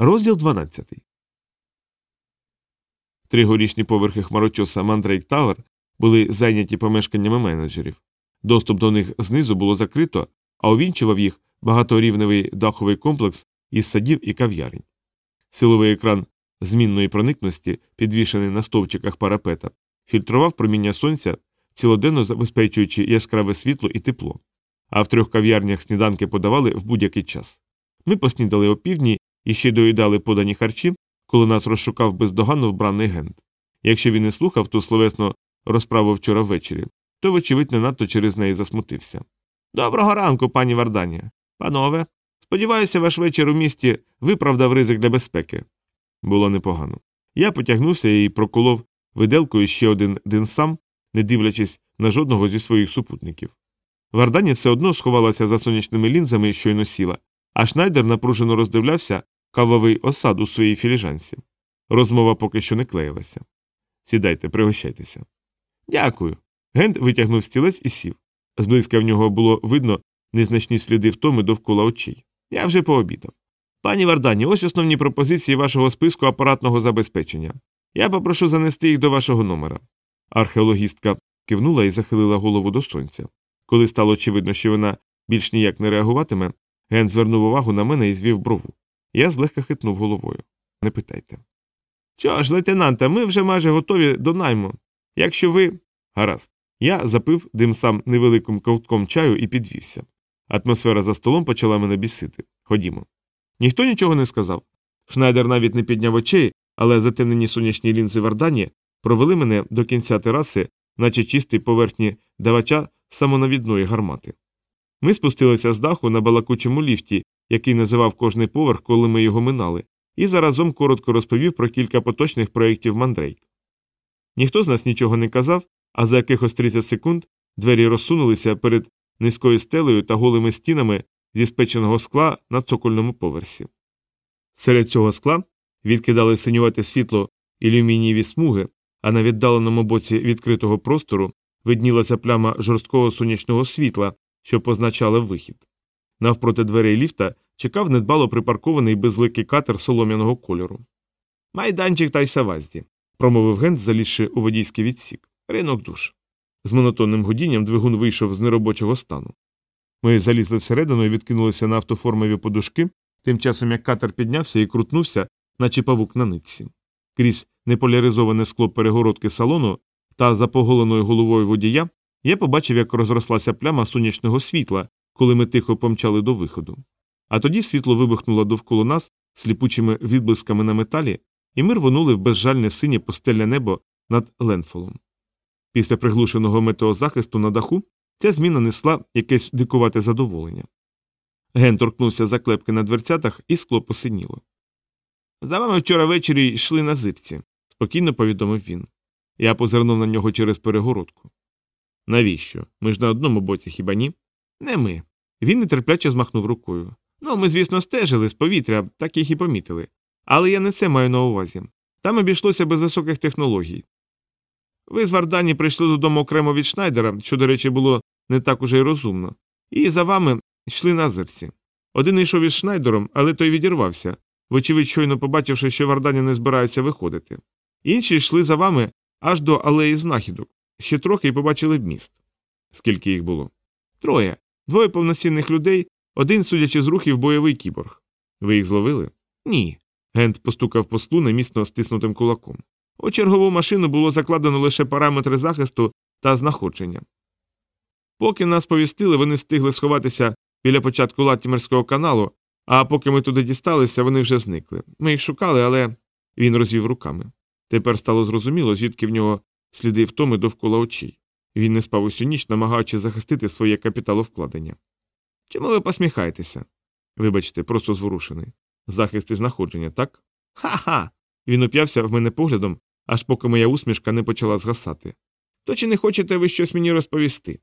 Розділ 12. Три горішні поверхи хмарочоса Мандрейк Тавер були зайняті помешканнями менеджерів. Доступ до них знизу було закрито, а увінчував їх багаторівневий даховий комплекс із садів і кав'ярень. Силовий екран змінної проникності, підвішений на стовчиках парапета, фільтрував проміння сонця, цілоденно забезпечуючи яскраве світло і тепло. А в трьох кав'ярнях сніданки подавали в будь-який час. Ми поснідали опівдні і ще доїдали подані харчі, коли нас розшукав бездоганно вбраний гент. Якщо він не слухав ту словесну розправу вчора ввечері, то, вочевидь, не надто через неї засмутився. Доброго ранку, пані Варданія. Панове, сподіваюся, ваш вечір у місті виправдав ризик для безпеки. Було непогано. Я потягнувся і проколов виделкою ще один динсам, не дивлячись на жодного зі своїх супутників. Вардані все одно сховалася за сонячними лінзами і щойно сіла, а Шнайдер напружено роздивлявся кавовий осад у своїй філіжанці. Розмова поки що не клеїлася. Сідайте, пригощайтеся. Дякую. Гент витягнув стілець і сів. Зблизька в нього було видно незначні сліди втоми довкола очей. Я вже пообідав. Пані Вардані, ось основні пропозиції вашого списку апаратного забезпечення. Я попрошу занести їх до вашого номера. Археологістка кивнула і захилила голову до сонця. Коли стало очевидно, що вона більш ніяк не реагуватиме, Ген звернув увагу на мене і звів брову. Я злегка хитнув головою. Не питайте. Що ж, лейтенанте, ми вже майже готові до найму. Якщо ви. Гаразд. Я запив дим сам невеликим ковтком чаю і підвівся. Атмосфера за столом почала мене бісити. Ходімо. Ніхто нічого не сказав. Шнайдер навіть не підняв очей, але затемнені сонячні лінзи Вардані провели мене до кінця тераси, наче чисті поверхні давача самонавідної гармати. Ми спустилися з даху на балакучому ліфті, який називав кожний поверх, коли ми його минали, і заразом коротко розповів про кілька поточних проєктів мандрейк. Ніхто з нас нічого не казав, а за якихось 30 секунд двері розсунулися перед низькою стелею та голими стінами зі спеченого скла на цокольному поверсі. Серед цього скла відкидали синювате світло ілюмінієві смуги, а на віддаленому боці відкритого простору виднілася пляма жорсткого сонячного світла, що позначала вихід. Навпроти дверей ліфта чекав недбало припаркований безликий катер солом'яного кольору. Майданчик та й савазді, промовив Гент, залізши у водійський відсік. Ринок душ. З монотонним годінням двигун вийшов з неробочого стану. Ми залізли всередину і відкинулися на автоформові подушки, тим часом як катер піднявся і крутнувся, наче павук на нитці. Крізь неполяризоване скло перегородки салону та за поголеною головою водія я побачив, як розрослася пляма сонячного світла, коли ми тихо помчали до виходу. А тоді світло вибухнуло довкола нас сліпучими відблисками на металі, і ми рвонули в безжальне синє постельне небо над Ленфолом. Після приглушеного метеозахисту на даху ця зміна несла якесь дикувате задоволення. Ген торкнувся за клепки на дверцятах, і скло посиніло. За вами вчора ввечері йшли на зипці, спокійно повідомив він. Я позирнув на нього через перегородку. Навіщо? Ми ж на одному боці хіба ні? Не ми. Він нетерпляче змахнув рукою. Ну, ми, звісно, стежили з повітря, так їх і помітили. Але я не це маю на увазі. Там обійшлося без високих технологій. Ви з Вардані прийшли додому окремо від Шнайдера, що, до речі, було не так уже й розумно, і за вами йшли назирці. Один йшов із Шнайдером, але той відірвався, вочевидь, щойно побачивши, що Вардані не збирається виходити. Інші йшли за вами аж до алеї знахідок, ще трохи і побачили б міст. Скільки їх було? Троє. Двоє повноцінних людей, один, судячи з рухів, бойовий кіборг. Ви їх зловили? Ні. Гент постукав по склу немісно стиснутим кулаком. У чергову машину було закладено лише параметри захисту та знаходження. Поки нас повістили, вони встигли сховатися біля початку Латімерського каналу, а поки ми туди дісталися, вони вже зникли. Ми їх шукали, але він розвів руками. Тепер стало зрозуміло, звідки в нього сліди втоми довкола очей. Він не спав усю ніч, намагаючись захистити своє капіталовкладення. Чому ви посміхаєтеся? Вибачте, просто зворушений. Захист і знаходження, так? Ха ха. Він уп'явся в мене поглядом, аж поки моя усмішка не почала згасати. То чи не хочете ви щось мені розповісти?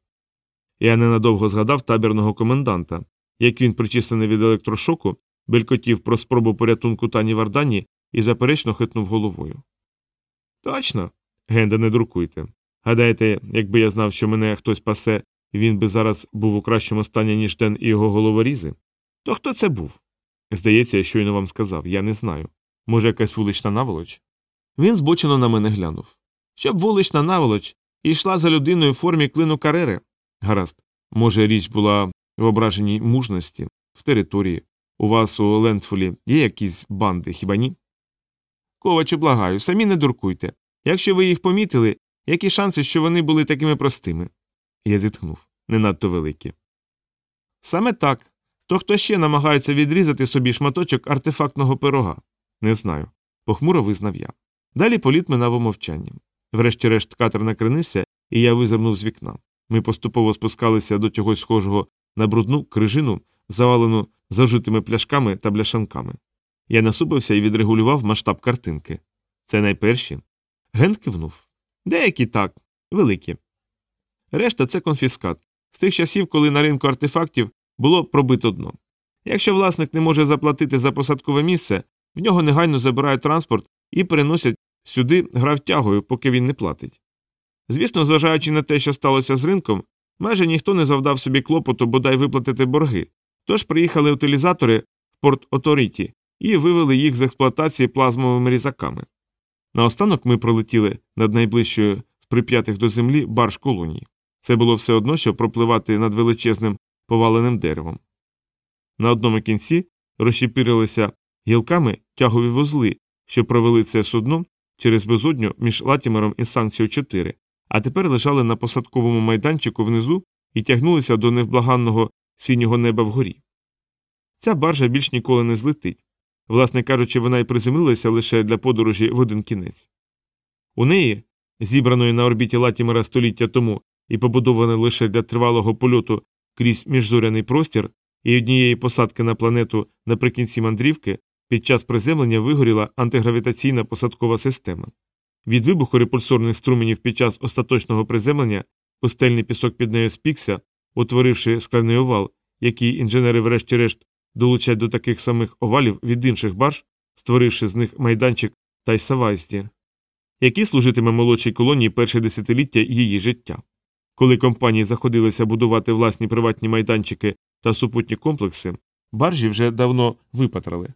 Я ненадовго згадав табірного коменданта, як він, причислений від електрошоку, белькотів про спробу порятунку тані Вардані і заперечно хитнув головою. Точно. Генда, не друкуйте. Гадаєте, якби я знав, що мене хтось пасе, він би зараз був у кращому стані, ніж Ден і його головорізи? То хто це був? Здається, я щойно вам сказав, я не знаю. Може, якась вулична наволоч? Він збочено на мене глянув. Щоб вулична наволоч йшла за людиною в формі клину карери. Гаразд, може, річ була в ображеній мужності, в території. У вас у Лендфулі є якісь банди, хіба ні? Ковачу, благаю, самі не дуркуйте. Якщо ви їх помітили, які шанси, що вони були такими простими? Я зітхнув не надто великі. Саме так. То хто ще намагається відрізати собі шматочок артефактного пирога? Не знаю. Похмуро визнав я. Далі політ минав у мовчанні. Врешті-решт катер накренився, і я визирнув з вікна. Ми поступово спускалися до чогось схожого на брудну крижину, завалену зажитими пляшками та бляшанками. Я насупився і відрегулював масштаб картинки. Це найперші. Ген кивнув. Деякі так, великі. Решта це конфіскат. З тих часів, коли на ринку артефактів було пробито дно. Якщо власник не може заплатити за посадкове місце, в нього негайно забирають транспорт і переносять сюди гравтягою, поки він не платить. Звісно, зважаючи на те, що сталося з ринком, майже ніхто не завдав собі клопоту бодай виплатити борги, тож приїхали утилізатори в Порт Оторіті і вивели їх з експлуатації плазмовими різаками. Наостанок ми пролетіли над найближчою з прип'ятих до землі барж колонії. Це було все одно, що пропливати над величезним поваленим деревом. На одному кінці розщепірилися гілками тягові вузли, що провели це судно через безодню між Латімером і Санкцією 4, а тепер лежали на посадковому майданчику внизу і тягнулися до невблаганного синього неба вгорі. Ця баржа більш ніколи не злетить. Власне кажучи, вона й приземлилася лише для подорожі в один кінець. У неї, зібраної на орбіті Латімера століття тому і побудованої лише для тривалого польоту крізь міжзоряний простір і однієї посадки на планету наприкінці мандрівки, під час приземлення вигоріла антигравітаційна посадкова система. Від вибуху репульсорних струменів під час остаточного приземлення пустельний пісок під нею спікся, утворивши скляний овал, який інженери, врешті-решт, долучать до таких самих овалів від інших барж, створивши з них майданчик Тайсавайсті, який служитиме молодшій колонії перше десятиліття її життя. Коли компанії заходилися будувати власні приватні майданчики та супутні комплекси, баржі вже давно випатрали.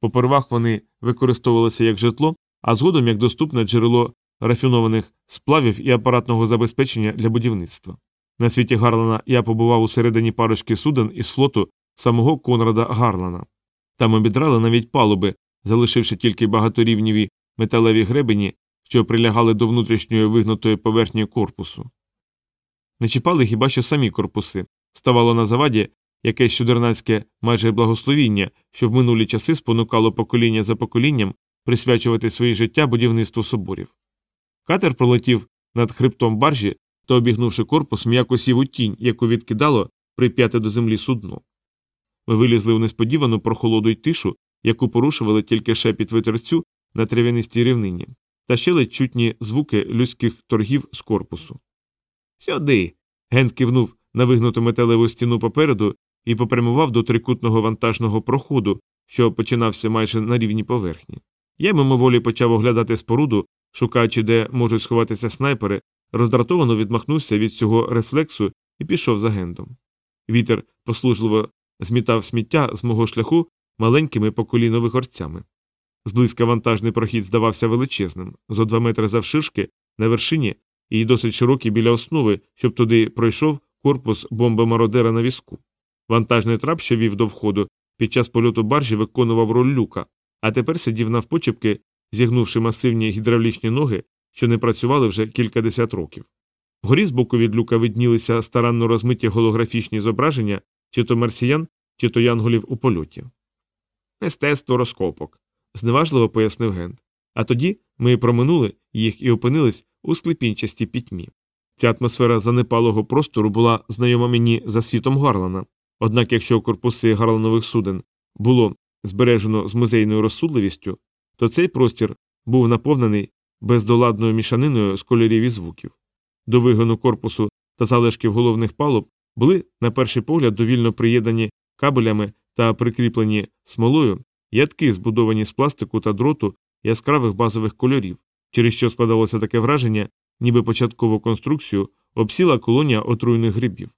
Попервах вони використовувалися як житло, а згодом як доступне джерело рафінованих сплавів і апаратного забезпечення для будівництва. На світі Гарлана я побував у середині парочки суден із флоту самого Конрада Гарлана. Там обідрали навіть палуби, залишивши тільки багаторівніві металеві гребені, що прилягали до внутрішньої вигнутої поверхні корпусу. Не чіпали хіба що самі корпуси, ставало на заваді якесь чудернацьке майже благословіння, що в минулі часи спонукало покоління за поколінням присвячувати своє життя будівництву соборів. Катер пролетів над хребтом баржі та, обігнувши корпус, м'яко сів у тінь, яку відкидало прип'яте до землі судно. Ми вилізли у несподівану прохолоду й тишу, яку порушували тільки шепіт витерцю на трав'янистій рівнині, та ще ледь чутні звуки людських торгів з корпусу. Сюди. Гент кивнув на вигнуту металеву стіну попереду і попрямував до трикутного вантажного проходу, що починався майже на рівні поверхні. Я мимоволі почав оглядати споруду, шукаючи, де можуть сховатися снайпери, роздратовано відмахнувся від цього рефлексу і пішов за гендом. Вітер послужливо змітав сміття з мого шляху маленькими по коліно вигорцями. Зблизька вантажний прохід здавався величезним, зо два метри завширшки, на вершині і досить широкий біля основи, щоб туди пройшов корпус бомби-мародера на візку. Вантажний трап, що вів до входу, під час польоту баржі виконував роль люка, а тепер сидів навпочепки, зігнувши масивні гідравлічні ноги, що не працювали вже кількадесят років. Вгорі з боку від люка виднілися старанно розмиті голографічні зображення чи то марсіян, чи то янголів у польоті. Мистецтво розкопок, зневажливо пояснив Гент. А тоді ми проминули їх і опинились у склепінчастій пітьмі. Ця атмосфера занепалого простору була знайома мені за світом Гарлана, однак якщо корпуси гарланових суден було збережено з музейною розсудливістю, то цей простір був наповнений бездоладною мішаниною з кольорів і звуків. До вигону корпусу та залишків головних палуб були, на перший погляд, довільно приєднані кабелями та прикріплені смолою ядки, збудовані з пластику та дроту яскравих базових кольорів, через що складалося таке враження, ніби початкову конструкцію обсіла колонія отруйних грибів.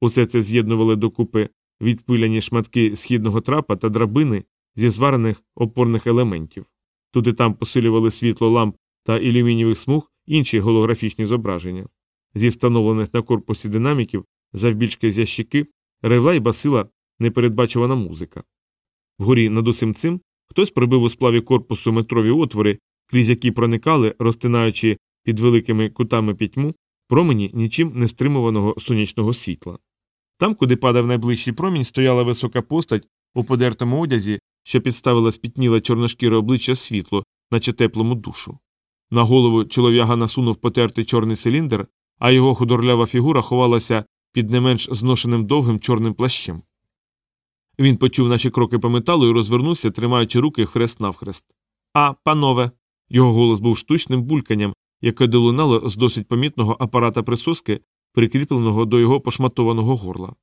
Усе це з'єднували докупи відпиляні шматки східного трапа та драбини зі зварених опорних елементів. Тут і там посилювали світло ламп та ілюмінієвих смуг інші голографічні зображення. Зі встановлених на корпусі динаміків, завбільшки з ящики, ревла й басила непередбачувана музика. Вгорі над усім цим хтось пробив у сплаві корпусу метрові отвори, крізь які проникали, розтинаючи під великими кутами пітьму, промені нічим не стримуваного сонячного світла. Там, куди падав найближчий промінь, стояла висока постать у подертому одязі, що підставила спітніле чорношкіре обличчя світло, наче теплому душу. На голову чолов'яга насунув потертий чорний циліндр, а його худорлява фігура ховалася під не менш зношеним довгим чорним плащем. Він почув наші кроки по металу і розвернувся, тримаючи руки хрест навхрест. А, панове. Його голос був штучним бульканням, яке долунало з досить помітного апарата присоски, прикріпленого до його пошматованого горла.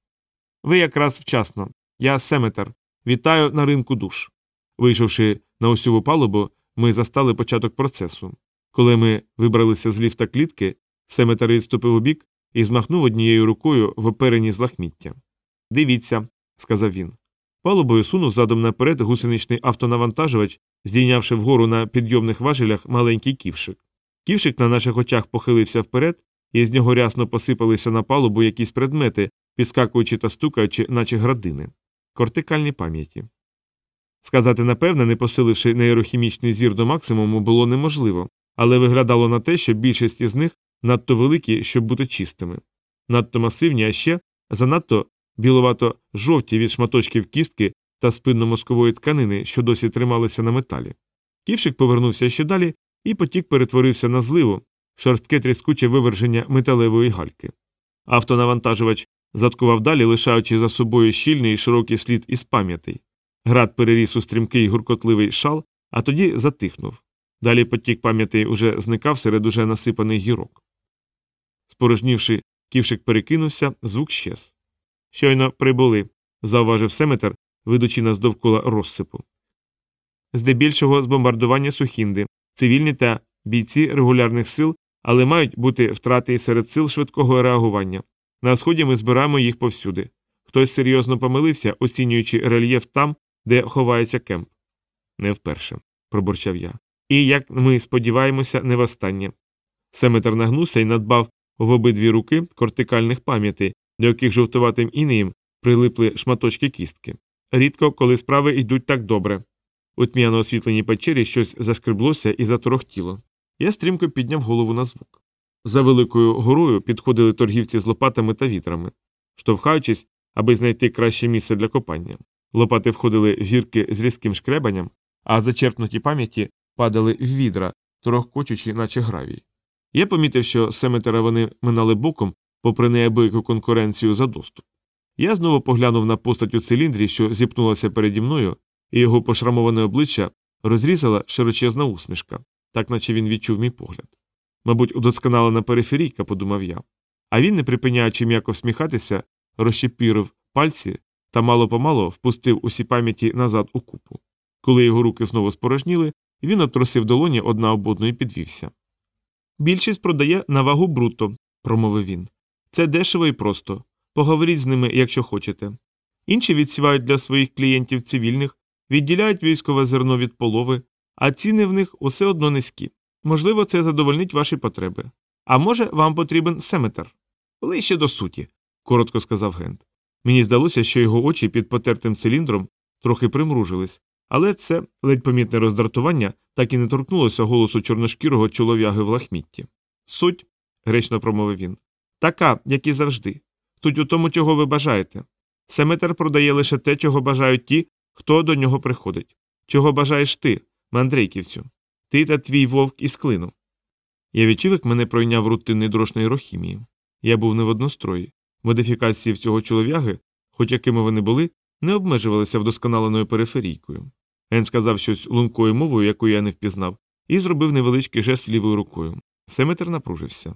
Ви якраз вчасно. Я Семетер. Вітаю на ринку душ. Вийшовши на осьову палубу, ми застали початок процесу. Коли ми вибралися з ліфта клітки, Семетер відступив у бік і змахнув однією рукою в оперені з лахміття. Дивіться, сказав він. Палубою сунув задом наперед гусеничний автонавантажувач, здійнявши вгору на підйомних важелях маленький ківшик. Ківшик на наших очах похилився вперед, і з нього рясно посипалися на палубу якісь предмети, підскакуючи та стукаючи, наче градини. Кортикальні пам'яті. Сказати напевне, не посиливши нейрохімічний зір до максимуму, було неможливо, але виглядало на те, що більшість із них надто великі, щоб бути чистими, надто масивні, а ще занадто біловато жовті від шматочків кістки та спинно-мозкової тканини, що досі трималися на металі. Ківшик повернувся ще далі, і потік перетворився на зливу, шорстке тріскуче виверження металевої гальки. Автонавантажувач заткував далі, лишаючи за собою щільний і широкий слід із пам'ятей. Град переріс у стрімкий гуркотливий шал, а тоді затихнув. Далі потік пам'ятей уже зникав серед уже насипаних гірок. Спорожнівши, ківшик перекинувся, звук щез. Щойно прибули, зауважив Семетер, ведучи нас довкола розсипу. Здебільшого з бомбардування сухінди, цивільні та бійці регулярних сил, але мають бути втрати серед сил швидкого реагування. На сході ми збираємо їх повсюди. Хтось серйозно помилився, оцінюючи рельєф там, де ховається кемп. Не вперше, пробурчав я. І, як ми сподіваємося, не востаннє. Семетер нагнувся і надбав в обидві руки кортикальних пам'ятей, до яких жовтуватим інеєм прилипли шматочки кістки. Рідко, коли справи йдуть так добре. У тьмяно освітленій печері щось зашкреблося і заторохтіло. Я стрімко підняв голову на звук. За великою горою підходили торгівці з лопатами та вітрами, штовхаючись, аби знайти краще місце для копання. Лопати входили в гірки з різким шкребанням, а зачерпнуті пам'яті падали в відра, торохкочучи, наче гравій. Я помітив, що семетера вони минали боком, попри неабияку конкуренцію за доступ. Я знову поглянув на постать у циліндрі, що зіпнулася переді мною, і його пошрамоване обличчя розрізала широчезна усмішка, так наче він відчув мій погляд. Мабуть, удосконалена периферійка, подумав я. А він, не припиняючи м'яко всміхатися, розщепірив пальці та мало помало впустив усі пам'яті назад у купу. Коли його руки знову спорожніли, він обтрусив долоні одна об одну і підвівся. Більшість продає на вагу бруто, промовив він. Це дешево і просто. Поговоріть з ними, якщо хочете. Інші відсівають для своїх клієнтів цивільних, відділяють військове зерно від полови, а ціни в них усе одно низькі. Можливо, це задовольнить ваші потреби. А може, вам потрібен семетр? Ближче до суті, коротко сказав Гент. Мені здалося, що його очі під потертим циліндром трохи примружились, але це ледь помітне роздратування так і не торкнулося голосу чорношкірого чолов'яги в лахмітті. Суть, гречно промовив він, така, як і завжди. Суть у тому, чого ви бажаєте. Семетер продає лише те, чого бажають ті, хто до нього приходить. Чого бажаєш ти, мандрейківцю? Ти та твій вовк із клину. Я відчув, як мене пройняв рутинний дрож нейрохімії. Я був не в однострої. Модифікації в цього чолов'яги, хоч якими вони були, не обмежувалися вдосконаленою периферійкою. Ен сказав щось лункою мовою, яку я не впізнав, і зробив невеличкий жест лівою рукою. Семетер напружився.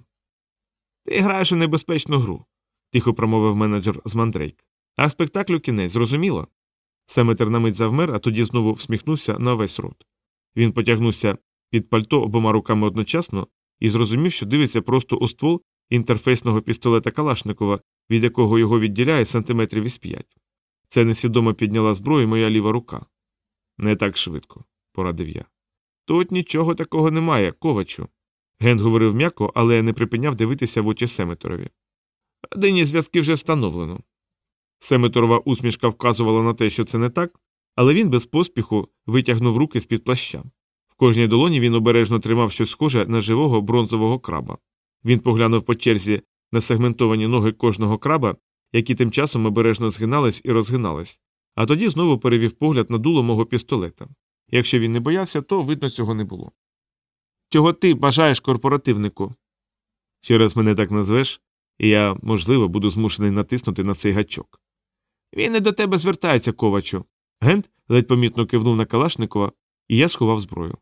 Ти граєш у небезпечну гру, тихо промовив менеджер з мандрейк. А спектаклю кінець, зрозуміло? Семетер на мить завмер, а тоді знову всміхнувся на весь рот. Він потягнувся під пальто обома руками одночасно і зрозумів, що дивиться просто у ствол інтерфейсного пістолета Калашникова, від якого його відділяє сантиметрів із п'ять. Це несвідомо підняла зброю моя ліва рука. Не так швидко, порадив я. Тут нічого такого немає, ковачу. Ген говорив м'яко, але не припиняв дивитися в очі Семеторові. Родинні зв'язки вже встановлено. Семеторова усмішка вказувала на те, що це не так, але він без поспіху витягнув руки з під плаща. В кожній долоні він обережно тримав щось схоже на живого бронзового краба. Він поглянув по черзі на сегментовані ноги кожного краба, які тим часом обережно згинались і розгинались, а тоді знову перевів погляд на дуло мого пістолета. Якщо він не боявся, то видно цього не було. Чого ти бажаєш корпоративнику? Ще раз мене так назвеш, і я, можливо, буду змушений натиснути на цей гачок. Він не до тебе звертається, ковачу. Гент ледь помітно кивнув на Калашникова, і я сховав зброю.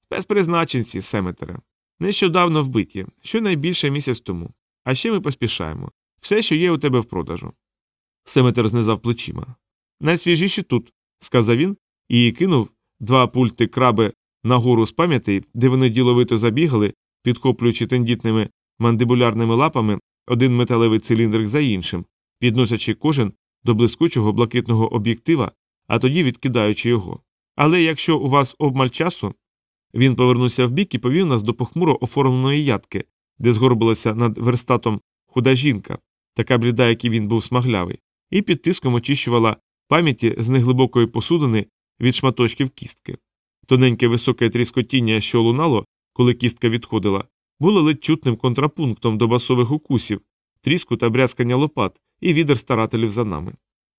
Спецпризначенці, Семетере. Нещодавно вбиті, щонайбільше місяць тому. А ще ми поспішаємо. Все, що є у тебе в продажу. Семетер знизав плечима. Найсвіжіші тут, сказав він і кинув два пульти краби нагору з пам'яті, де вони діловито забігали, підхоплюючи тендітними мандибулярними лапами один металевий циліндрик за іншим, підносячи кожен до блискучого блакитного об'єктива, а тоді відкидаючи його. Але якщо у вас обмаль часу. Він повернувся вбік і повів нас до похмуро оформленої ядки, де згорбилася над верстатом худа жінка, така бліда, як і він був смаглявий, і під тиском очищувала пам'яті з неглибокої посудини від шматочків кістки. Тоненьке високе тріскотіння, що лунало, коли кістка відходила, було ледь чутним контрапунктом до басових укусів, тріску та брязкання лопат і відер старателів за нами.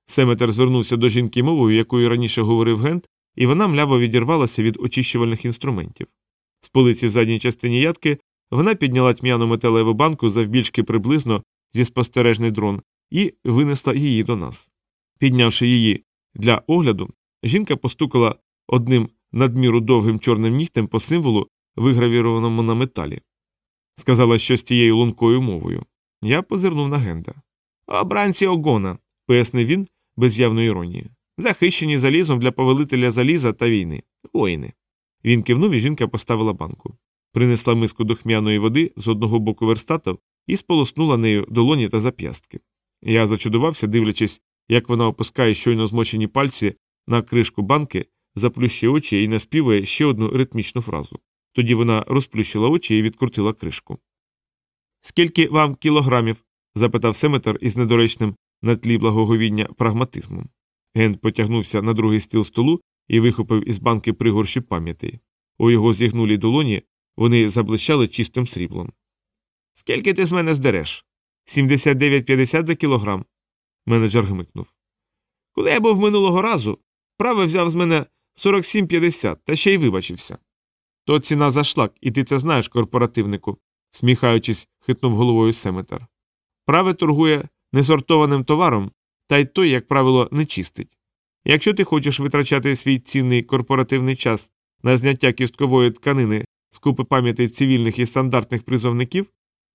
Семетер звернувся до жінки мовою, якою раніше говорив Гент, і вона мляво відірвалася від очищувальних інструментів. З полиці в задній частині ядки вона підняла тьмяну металеву банку завбільшки приблизно зі спостережний дрон і винесла її до нас. Піднявши її для огляду, жінка постукала одним надміру довгим чорним нігтем по символу, вигравірованому на металі. Сказала щось тією лункою мовою. Я позирнув на Генда. Обранці огона, пояснив він без явної іронії. Захищені залізом для повелителя заліза та війни. Воїни. Він кивнув і жінка поставила банку. Принесла миску духмяної води з одного боку верстата і сполоснула нею долоні та зап'ястки. Я зачудувався, дивлячись, як вона опускає щойно змочені пальці на кришку банки, заплющує очі і наспівує ще одну ритмічну фразу. Тоді вона розплющила очі і відкрутила кришку. Скільки вам кілограмів? запитав Семетер із недоречним на тлі благоговіння прагматизмом. Ген потягнувся на другий стіл столу і вихопив із банки пригорщу пам'ятей. У його зігнулій долоні вони заблищали чистим сріблом. Скільки ти з мене здереш? 79,50 за кілограм. Менеджер гмикнув. Коли я був минулого разу, правий взяв з мене 47,50 та ще й вибачився. То ціна за шлак, і ти це знаєш, корпоративнику, сміхаючись, хитнув головою Семетер. Праве торгує несортованим товаром, та й той, як правило, не чистить. Якщо ти хочеш витрачати свій цінний корпоративний час на зняття кісткової тканини з купи пам'яті цивільних і стандартних призовників,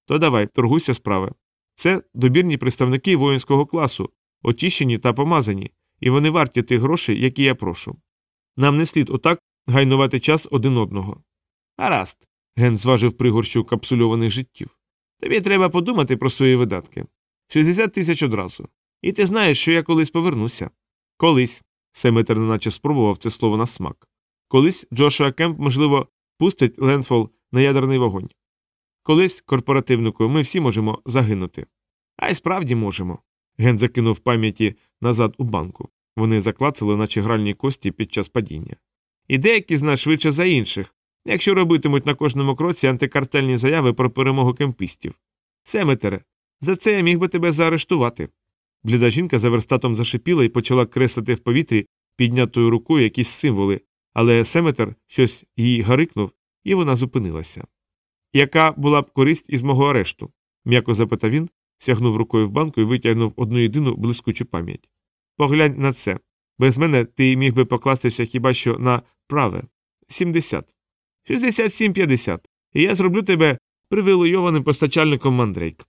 то давай торгуйся справи. Це добірні представники воїнського класу, очищені та помазані, і вони варті тих грошей, які я прошу. Нам не слід отак гайнувати час один одного. Гаразд. Ген зважив пригорщу капсульованих життів. Тобі треба подумати про свої видатки. 60 тисяч одразу. І ти знаєш, що я колись повернуся. Колись. Семетер неначе спробував це слово на смак. Колись Джошуа Кемп, можливо, пустить Лендфол на ядерний вогонь. Колись, корпоративнику, ми всі можемо загинути. А й справді можемо. Ген закинув пам'яті назад у банку. Вони заклацали, наче гральні кості під час падіння. І деякі з нас швидше за інших, якщо робитимуть на кожному кроці антикартельні заяви про перемогу кемпістів. Семетере, за це я міг би тебе заарештувати. Бліда жінка за верстатом зашипіла і почала креслити в повітрі піднятою рукою якісь символи, але Семетер щось їй гарикнув, і вона зупинилася. Яка була б користь із мого арешту? м'яко запитав він, сягнув рукою в банку і витягнув одну єдину блискучу пам'ять. Поглянь на це. Без мене ти міг би покластися хіба що на праве 70. 67-50. І я зроблю тебе привілейованим постачальником мандрейк.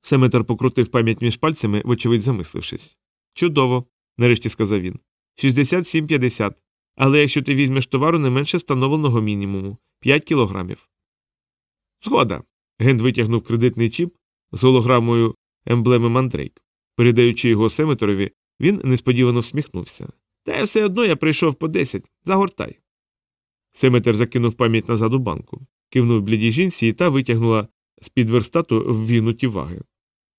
Семетер покрутив пам'ять між пальцями, вочевидь замислившись. Чудово, нарешті сказав він. 67,50. Але якщо ти візьмеш товару не менше встановленого мінімуму 5 кілограмів. Згода. Гент витягнув кредитний чіп з голограмою емблеми Мандрейк. Передаючи його Семеторові, Він несподівано всміхнувся. Та все одно я прийшов по десять. Загортай. Семетер закинув пам'ять назад у банку, кивнув блідій жінці та витягнула з під верстату ввінуті ваги.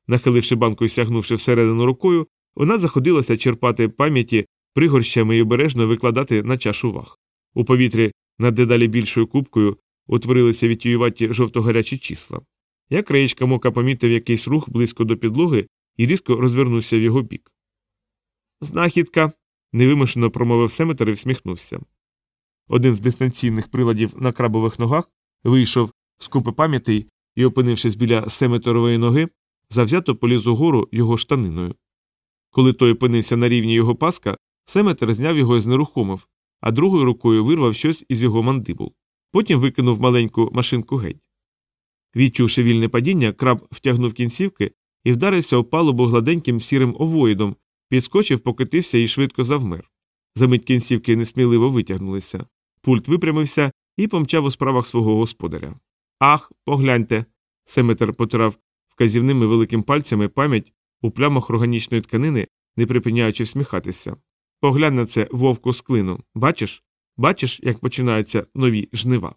Нахиливши банку і сягнувши всередину рукою, вона заходилася черпати пам'яті пригорщами і обережно викладати на чашу ваг. У повітрі над дедалі більшою кубкою утворилися відтююваті жовто-гарячі числа. Я краєчка мока помітив якийсь рух близько до підлоги і різко розвернувся в його бік. Знахідка. невимушено промовив Семетер і всміхнувся. Один з дистанційних приладів на крабових ногах вийшов з купи пам'ятей і, опинившись біля Семетерової ноги, завзято поліз угору його штаниною. Коли той опинився на рівні його паска, Семетер зняв його і знерухомив, а другою рукою вирвав щось із його мандибул. Потім викинув маленьку машинку геть. Відчувши вільне падіння, краб втягнув кінцівки і вдарився у палубу гладеньким сірим овоїдом, підскочив, покотився і швидко завмер. Замить кінцівки несміливо витягнулися. Пульт випрямився і помчав у справах свого господаря. Ах, погляньте. Семетер потирав вказівними великим пальцями пам'ять у плямах органічної тканини, не припиняючи всміхатися. Поглянь на це вовку з клину. Бачиш? Бачиш, як починаються нові жнива.